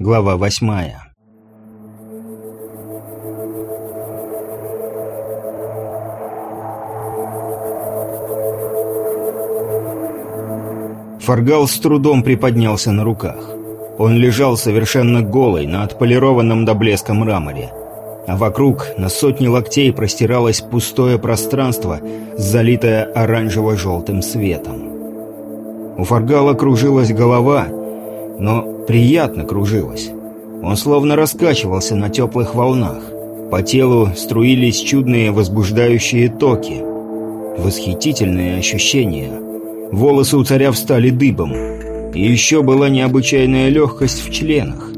Глава восьмая Фаргал с трудом приподнялся на руках. Он лежал совершенно голый на отполированном до блеска мраморе. А вокруг на сотни локтей простиралось пустое пространство, залитое оранжево-желтым светом. У Фаргала кружилась голова, но приятно кружилась. Он словно раскачивался на теплых волнах. По телу струились чудные возбуждающие токи. Восхитительные ощущения. Волосы у царя встали дыбом. И еще была необычайная легкость в членах.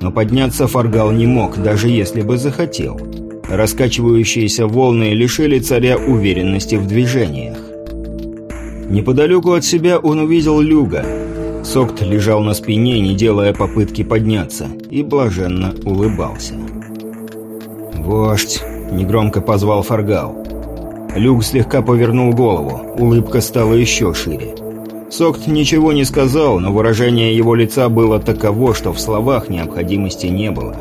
Но подняться Фаргал не мог, даже если бы захотел. Раскачивающиеся волны лишили царя уверенности в движениях. Неподалеку от себя он увидел Люга. Сокт лежал на спине, не делая попытки подняться, и блаженно улыбался. «Вождь!» – негромко позвал Фаргал. Люк слегка повернул голову, улыбка стала еще шире. Сокт ничего не сказал, но выражение его лица было таково, что в словах необходимости не было.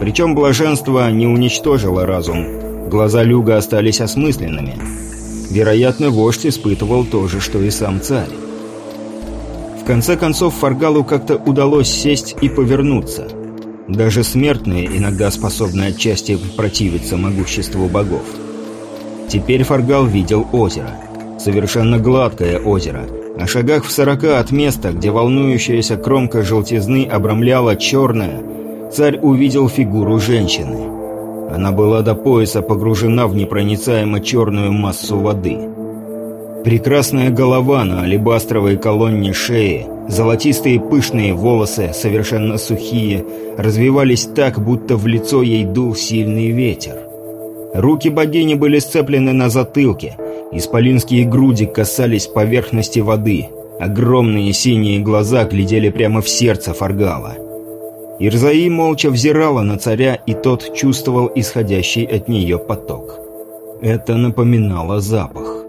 Причем блаженство не уничтожило разум, глаза Люга остались осмысленными – Вероятно, вождь испытывал то же, что и сам царь. В конце концов, Фаргалу как-то удалось сесть и повернуться. Даже смертные иногда способны отчасти противиться могуществу богов. Теперь Фаргал видел озеро. Совершенно гладкое озеро. На шагах в сорока от места, где волнующаяся кромка желтизны обрамляла черное, царь увидел фигуру женщины. Она была до пояса погружена в непроницаемо черную массу воды. Прекрасная голова на алебастровой колонне шеи, золотистые пышные волосы, совершенно сухие, развивались так, будто в лицо ей дул сильный ветер. Руки богини были сцеплены на затылке, исполинские груди касались поверхности воды, огромные синие глаза глядели прямо в сердце Фаргала. Ирзаи молча взирала на царя, и тот чувствовал исходящий от нее поток. Это напоминало запах.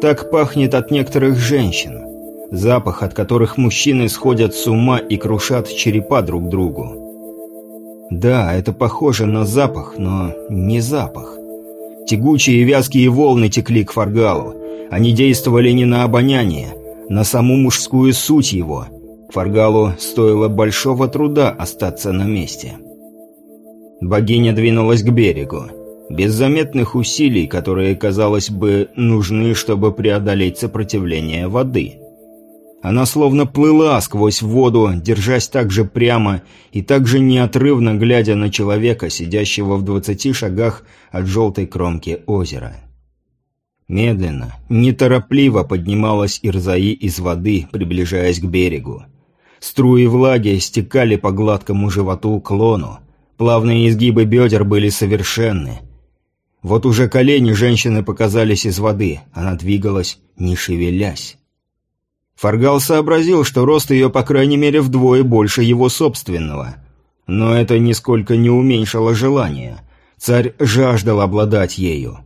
Так пахнет от некоторых женщин. Запах, от которых мужчины сходят с ума и крушат черепа друг другу. Да, это похоже на запах, но не запах. Тягучие вязкие волны текли к Фаргалу. Они действовали не на обоняние, на саму мужскую суть его – Фаргалу стоило большого труда остаться на месте. Богиня двинулась к берегу. Без заметных усилий, которые, казалось бы, нужны, чтобы преодолеть сопротивление воды. Она словно плыла сквозь воду, держась так же прямо и так же неотрывно глядя на человека, сидящего в двадцати шагах от желтой кромки озера. Медленно, неторопливо поднималась Ирзаи из воды, приближаясь к берегу. Струи влаги стекали по гладкому животу клону. Плавные изгибы бедер были совершенны. Вот уже колени женщины показались из воды. Она двигалась, не шевелясь. Фаргал сообразил, что рост ее по крайней мере вдвое больше его собственного. Но это нисколько не уменьшило желания. Царь жаждал обладать ею.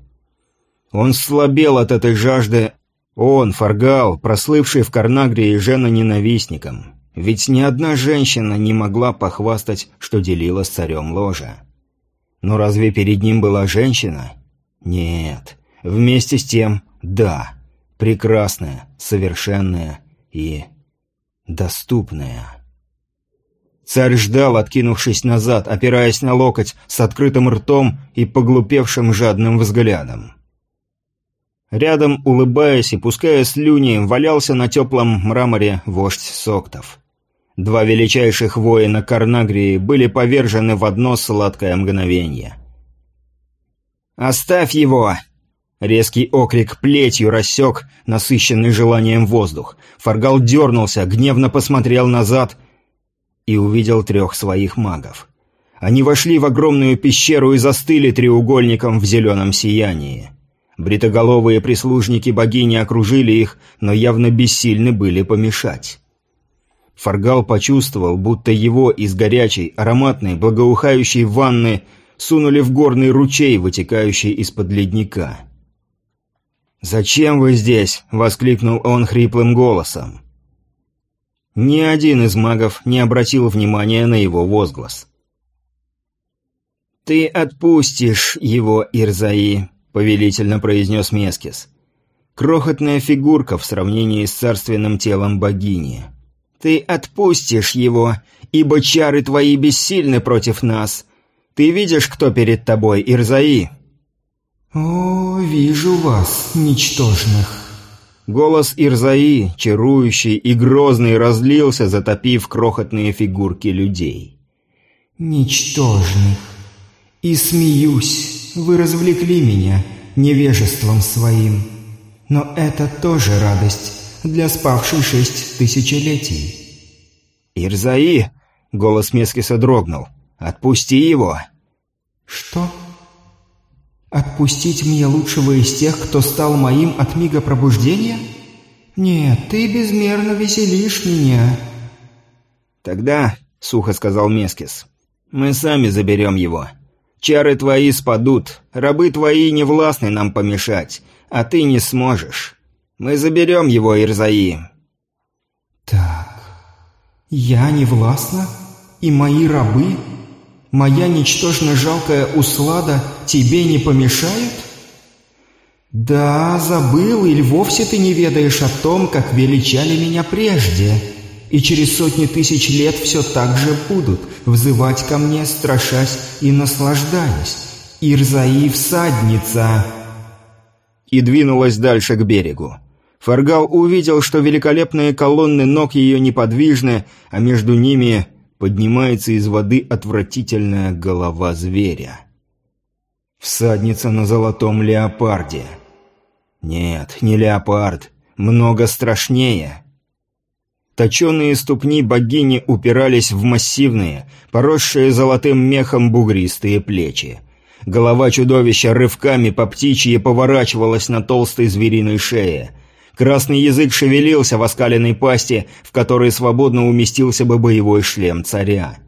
Он слабел от этой жажды. Он, Фаргал, прослывший в Карнагрии жена-ненавистником. Ведь ни одна женщина не могла похвастать, что делила с царем ложа. Но разве перед ним была женщина? Нет. Вместе с тем, да. Прекрасная, совершенная и доступная. Царь ждал, откинувшись назад, опираясь на локоть, с открытым ртом и поглупевшим жадным взглядом. Рядом, улыбаясь и пуская слюни, валялся на теплом мраморе вождь Соктов. Два величайших воина Карнагрии были повержены в одно сладкое мгновение. «Оставь его!» Резкий окрик плетью рассек насыщенный желанием воздух. Фаргал дернулся, гневно посмотрел назад и увидел трех своих магов. Они вошли в огромную пещеру и застыли треугольником в зеленом сиянии. Бритоголовые прислужники богини окружили их, но явно бессильны были помешать. Фаргал почувствовал, будто его из горячей, ароматной, благоухающей ванны сунули в горный ручей, вытекающий из-под ледника. «Зачем вы здесь?» — воскликнул он хриплым голосом. Ни один из магов не обратил внимания на его возглас. «Ты отпустишь его, Ирзаи», — повелительно произнес Мескис. «Крохотная фигурка в сравнении с царственным телом богини. Ты отпустишь его, ибо чары твои бессильны против нас. Ты видишь, кто перед тобой, Ирзаи?» «О, вижу вас, ничтожных!» Голос Ирзаи, чарующий и грозный, разлился, затопив крохотные фигурки людей. «Ничтожных! И смеюсь, вы развлекли меня невежеством своим. Но это тоже радость для спавшей шесть тысячелетий». «Ирзаи!» — голос Мескиса дрогнул. «Отпусти его!» «Что?» Отпустить мне лучшего из тех, кто стал моим от мига пробуждения? Нет, ты безмерно веселишь меня. Тогда, — сухо сказал Мескис, — мы сами заберем его. Чары твои спадут, рабы твои не властны нам помешать, а ты не сможешь. Мы заберем его, Ирзаи. Так, я не властна? И мои рабы моя ничтожно жалкая услада тебе не помешает? Да, забыл, или вовсе ты не ведаешь о том, как величали меня прежде, и через сотни тысяч лет все так же будут взывать ко мне, страшась и наслаждаясь. Ирзаи всадница!» И двинулась дальше к берегу. Фаргал увидел, что великолепные колонны ног ее неподвижны, а между ними поднимается из воды отвратительная голова зверя. Всадница на золотом леопарде. Нет, не леопард, много страшнее. Точеные ступни богини упирались в массивные, поросшие золотым мехом бугристые плечи. Голова чудовища рывками по птичьи поворачивалась на толстой звериной шее – Красный язык шевелился в оскаленной пасти, в которой свободно уместился бы боевой шлем царя.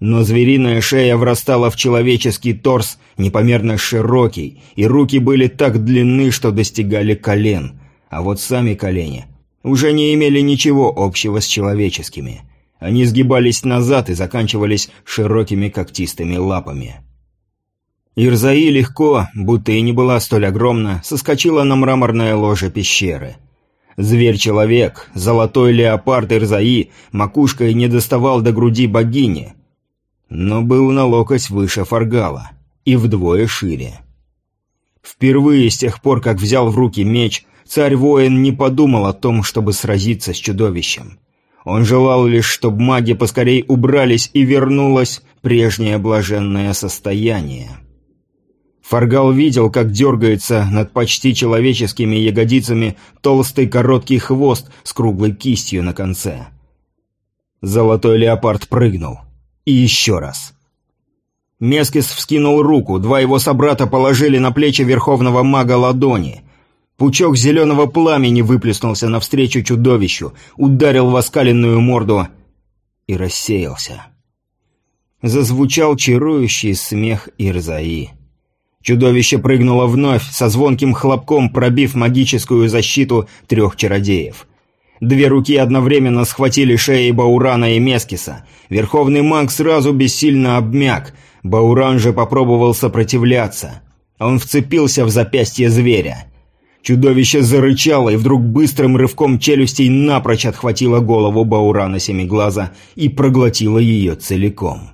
Но звериная шея врастала в человеческий торс, непомерно широкий, и руки были так длинны, что достигали колен, а вот сами колени уже не имели ничего общего с человеческими. Они сгибались назад и заканчивались широкими когтистыми лапами. Ирзаи легко, будто и не была столь огромна, соскочила на мраморное ложе пещеры. Зверь-человек, золотой леопард Ирзаи, макушкой не доставал до груди богини, но был на локоть выше Фаргала и вдвое шире. Впервые с тех пор, как взял в руки меч, царь-воин не подумал о том, чтобы сразиться с чудовищем. Он желал лишь, чтобы маги поскорей убрались и вернулось прежнее блаженное состояние. Фаргал видел, как дергается над почти человеческими ягодицами толстый короткий хвост с круглой кистью на конце. Золотой леопард прыгнул. И еще раз. Мескис вскинул руку, два его собрата положили на плечи верховного мага ладони. Пучок зеленого пламени выплеснулся навстречу чудовищу, ударил в оскаленную морду и рассеялся. Зазвучал чарующий смех Ирзаи. Чудовище прыгнуло вновь, со звонким хлопком пробив магическую защиту трех чародеев. Две руки одновременно схватили шеи Баурана и Мескиса. Верховный маг сразу бессильно обмяк. Бауран же попробовал сопротивляться. Он вцепился в запястье зверя. Чудовище зарычало и вдруг быстрым рывком челюстей напрочь отхватило голову Баурана Семиглаза и проглотило ее целиком.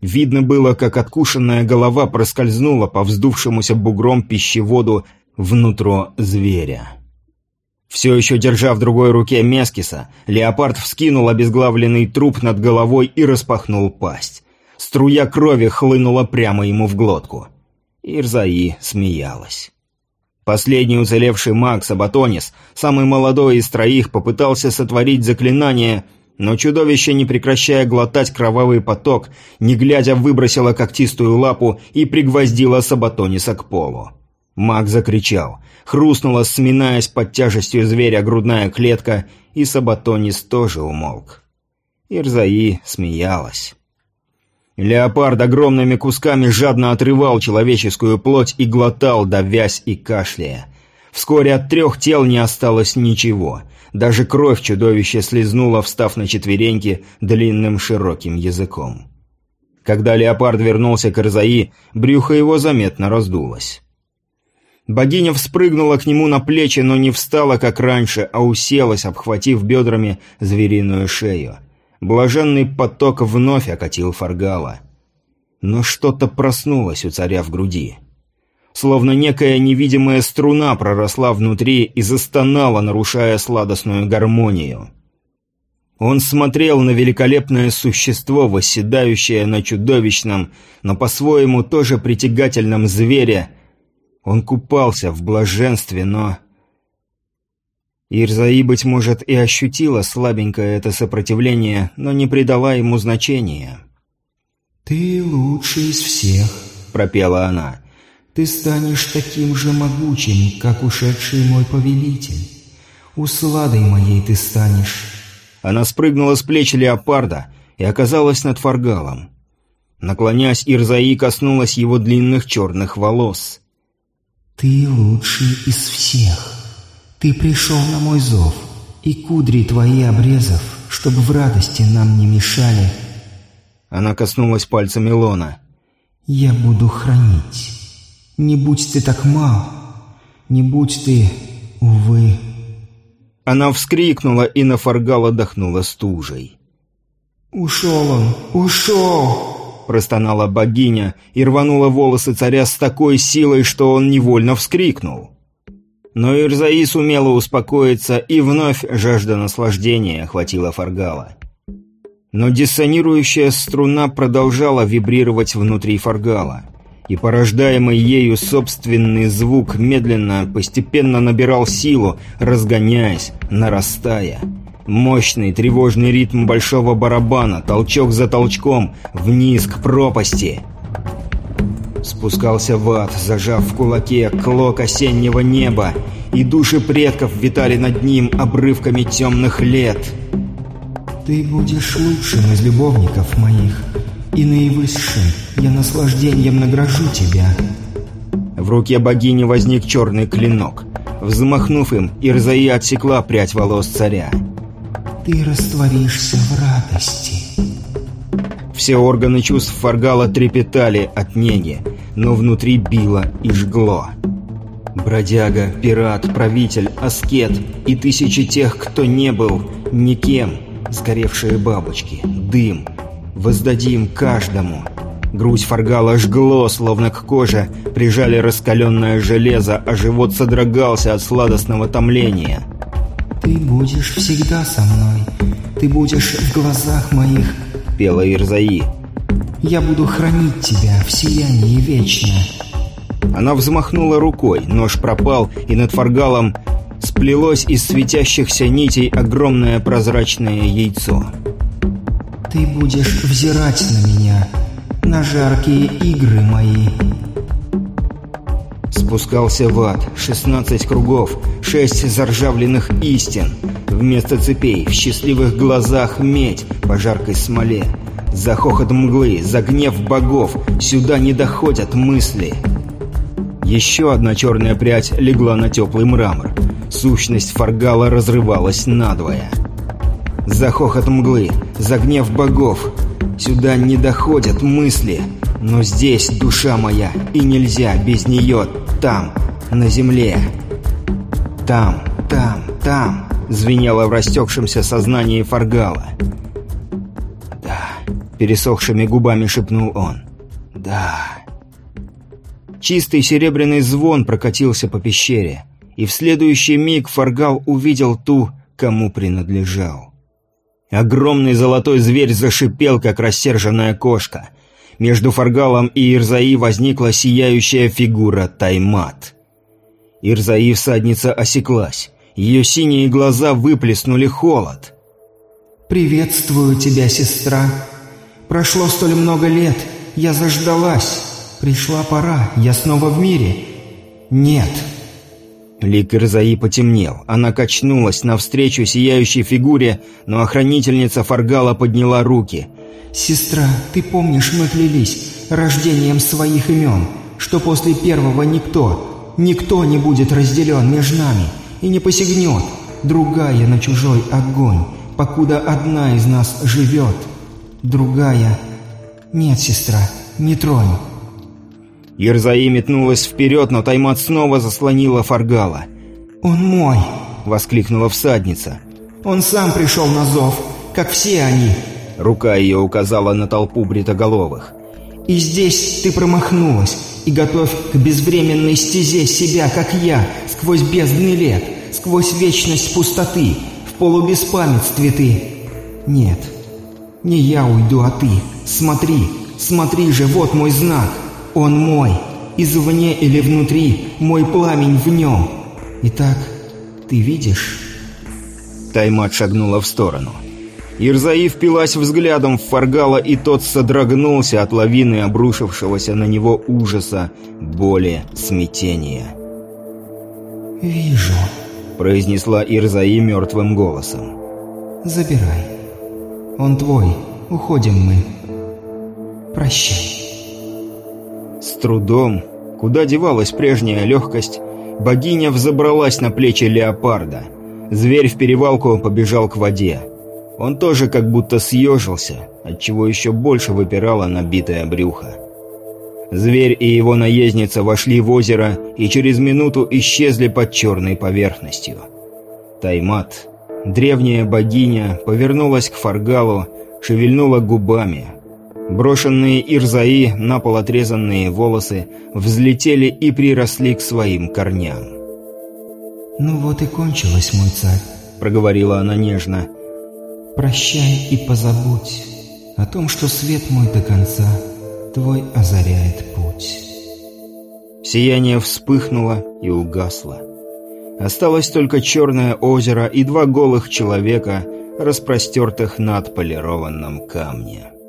Видно было, как откушенная голова проскользнула по вздувшемуся бугром пищеводу внутрь зверя. Все еще держа в другой руке Мескиса, леопард вскинул обезглавленный труп над головой и распахнул пасть. Струя крови хлынула прямо ему в глотку. Ирзаи смеялась. Последний уцелевший маг Сабатонис, самый молодой из троих, попытался сотворить заклинание – но чудовище, не прекращая глотать кровавый поток, не глядя выбросило когтистую лапу и пригвоздило Сабатониса к полу. Маг закричал. Хрустнула, сминаясь под тяжестью зверя грудная клетка, и Сабатонис тоже умолк. Ирзаи смеялась. Леопард огромными кусками жадно отрывал человеческую плоть и глотал, давясь и кашляя. Вскоре от трех тел не осталось ничего. Даже кровь чудовище слезнула, встав на четвереньки длинным широким языком. Когда леопард вернулся к Ирзаи, брюхо его заметно раздулось. Богиня вспрыгнула к нему на плечи, но не встала, как раньше, а уселась, обхватив бедрами звериную шею. Блаженный поток вновь окатил Фаргала. Но что-то проснулось у царя в груди. Словно некая невидимая струна проросла внутри и застонала, нарушая сладостную гармонию. Он смотрел на великолепное существо, восседающее на чудовищном, но по-своему тоже притягательном звере. Он купался в блаженстве, но... Ирзаи, быть может, и ощутила слабенькое это сопротивление, но не придала ему значения. «Ты лучший из всех», — пропела она. «Ты станешь таким же могучим, как ушедший мой повелитель. Усладой моей ты станешь». Она спрыгнула с плеч леопарда и оказалась над фаргалом. Наклонясь, Ирзаи коснулась его длинных черных волос. «Ты лучший из всех. Ты пришел на мой зов, и кудри твои обрезав, чтобы в радости нам не мешали». Она коснулась пальцами Лона. «Я буду хранить. Не будь ты так мал, не будь ты, увы...» Она вскрикнула и на фаргал дохнула стужей. «Ушел он! Ушел!» Простонала богиня и рванула волосы царя с такой силой, что он невольно вскрикнул. Но Ирзаи сумела успокоиться, и вновь жажда наслаждения охватила Фаргала. Но диссонирующая струна продолжала вибрировать внутри Фаргала и порождаемый ею собственный звук медленно, постепенно набирал силу, разгоняясь, нарастая. Мощный тревожный ритм большого барабана, толчок за толчком, вниз к пропасти. Спускался в ад, зажав в кулаке клок осеннего неба, и души предков витали над ним обрывками темных лет. «Ты будешь лучшим из любовников моих», и наивысшим я наслаждением награжу тебя». В руке богини возник черный клинок. Взмахнув им, Ирзаи отсекла прядь волос царя. «Ты растворишься в радости». Все органы чувств Фаргала трепетали от неги, но внутри било и жгло. Бродяга, пират, правитель, аскет и тысячи тех, кто не был никем, сгоревшие бабочки, дым — Воздадим каждому. Грудь Фаргала жгло, словно к коже прижали раскаленное железо, а живот содрогался от сладостного томления. «Ты будешь всегда со мной. Ты будешь в глазах моих», — пела Ирзаи. «Я буду хранить тебя в сиянии вечно». Она взмахнула рукой, нож пропал, и над Фаргалом сплелось из светящихся нитей огромное прозрачное яйцо. Ты будешь взирать на меня, на жаркие игры мои. Спускался в ад, 16 кругов, шесть заржавленных истин. Вместо цепей в счастливых глазах медь по жаркой смоле. За хохот мглы, за гнев богов сюда не доходят мысли. Еще одна черная прядь легла на теплый мрамор. Сущность Фаргала разрывалась надвое. За хохот мглы, за гнев богов. Сюда не доходят мысли, но здесь душа моя, и нельзя без нее там, на земле. Там, там, там, звенело в растекшемся сознании Фаргала. Да, пересохшими губами шепнул он. Да. Чистый серебряный звон прокатился по пещере, и в следующий миг Фаргал увидел ту, кому принадлежал. Огромный золотой зверь зашипел, как рассерженная кошка. Между Фаргалом и Ирзаи возникла сияющая фигура Таймат. Ирзаи всадница осеклась. Ее синие глаза выплеснули холод. «Приветствую тебя, сестра. Прошло столь много лет. Я заждалась. Пришла пора. Я снова в мире. Нет, Лик Ирзаи потемнел. Она качнулась навстречу сияющей фигуре, но охранительница Фаргала подняла руки. «Сестра, ты помнишь, мы клялись рождением своих имен, что после первого никто, никто не будет разделен между нами и не посягнет, другая на чужой огонь, покуда одна из нас живет. Другая... Нет, сестра, не тронь. Ерзаи метнулась вперед, но Таймат снова заслонила Фаргала. «Он мой!» — воскликнула всадница. «Он сам пришел на зов, как все они!» Рука ее указала на толпу бритоголовых. «И здесь ты промахнулась, и готовь к безвременной стезе себя, как я, сквозь бездны лет, сквозь вечность пустоты, в полубеспамятстве ты. Нет, не я уйду, а ты. Смотри, смотри же, вот мой знак. Он мой, извне или внутри, мой пламень в нем. Итак, ты видишь?» Таймат шагнула в сторону. Ирзаи впилась взглядом в Фаргала, и тот содрогнулся от лавины обрушившегося на него ужаса, боли, смятения. «Вижу», — произнесла Ирзаи мертвым голосом. «Забирай. Он твой. Уходим мы. Прощай». С трудом, куда девалась прежняя легкость, богиня взобралась на плечи леопарда. Зверь в перевалку побежал к воде. Он тоже как будто съежился, отчего еще больше выпирало набитое брюхо. Зверь и его наездница вошли в озеро и через минуту исчезли под черной поверхностью. Таймат, древняя богиня, повернулась к Фаргалу, шевельнула губами. Брошенные Ирзаи, на пол отрезанные волосы, взлетели и приросли к своим корням. «Ну вот и кончилось, мой царь», — проговорила она нежно, — Прощай и позабудь о том, что свет мой до конца твой озаряет путь. Сияние вспыхнуло и угасло. Осталось только черное озеро и два голых человека, распростертых над полированным камнем.